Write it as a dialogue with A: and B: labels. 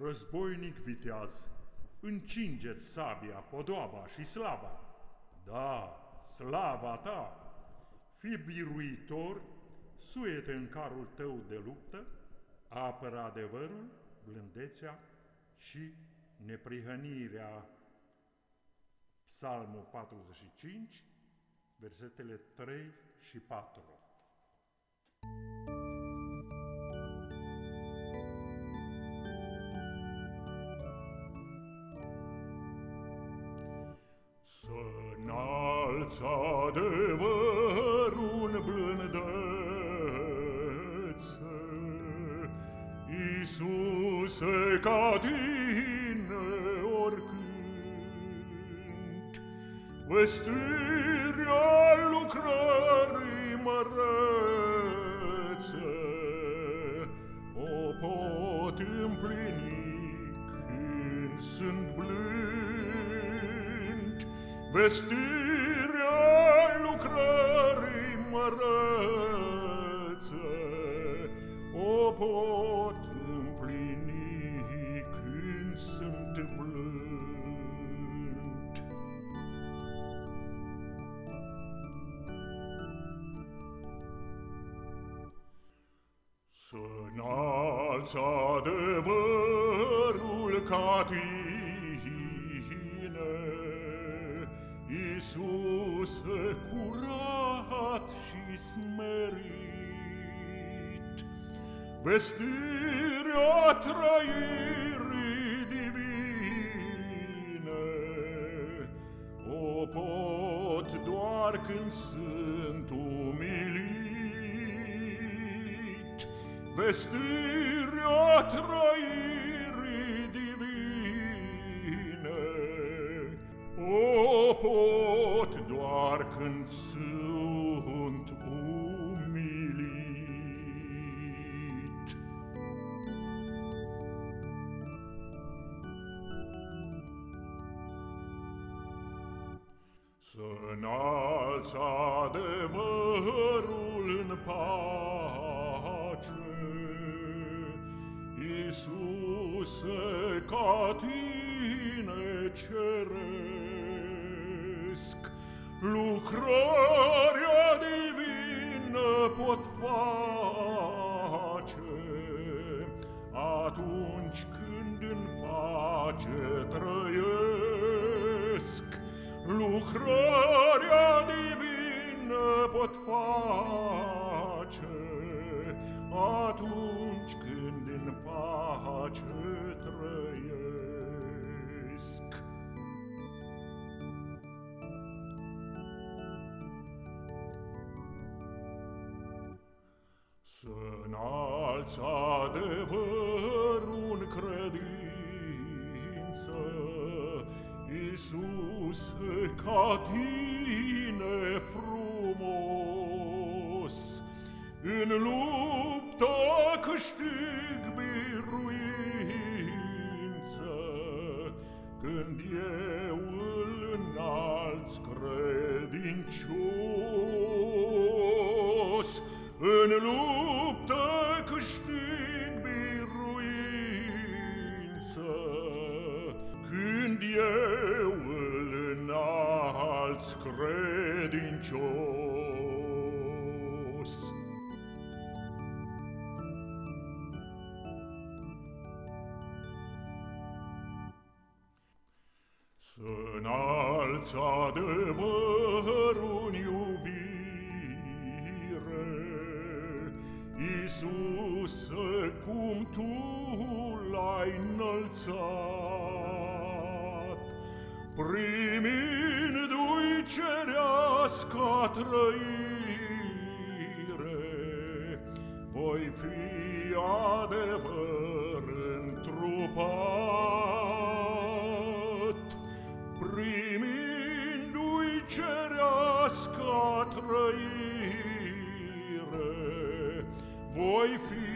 A: Războinic viteaz, încingeți sabia, podoaba și slava. Da, slava ta! Fi biruitor, suete în carul tău de luptă, apără adevărul, blândețea și neprihănirea. Psalmul 45, versetele 3 și 4.
B: Cărți adevărul în blândețe, Iisuse, ca tine oricând, Vestirea lucrării mărețe, O pot împlini când sunt blând, Vestirea lucrării mărețe, O pot împlini când sunt blând. Să înalți adevărul ca tine, Iisuse curat păcat și smerit. Vestirea trăirii divine o pot doar când sunt umilit. Vestirea trăirii doar când sunt umilit. Să înalți adevărul în pace, Iisuse, ca tine ceresc, lucrarea divină pot face atunci când în pace trăiesc. Lucrarea divină pot face înalți adevărul în credință Iisuse, ca tine frumos, În luptă câștig biruință, Când eu îl înalți credincios. În luptă credincios. Să înalți adevărul în iubire, Iisuse, cum Tu l-ai înălțat, Primindu-i cerească trăire, Voi fi adevăr întrupat, Primindu-i cerească trăire, Voi fi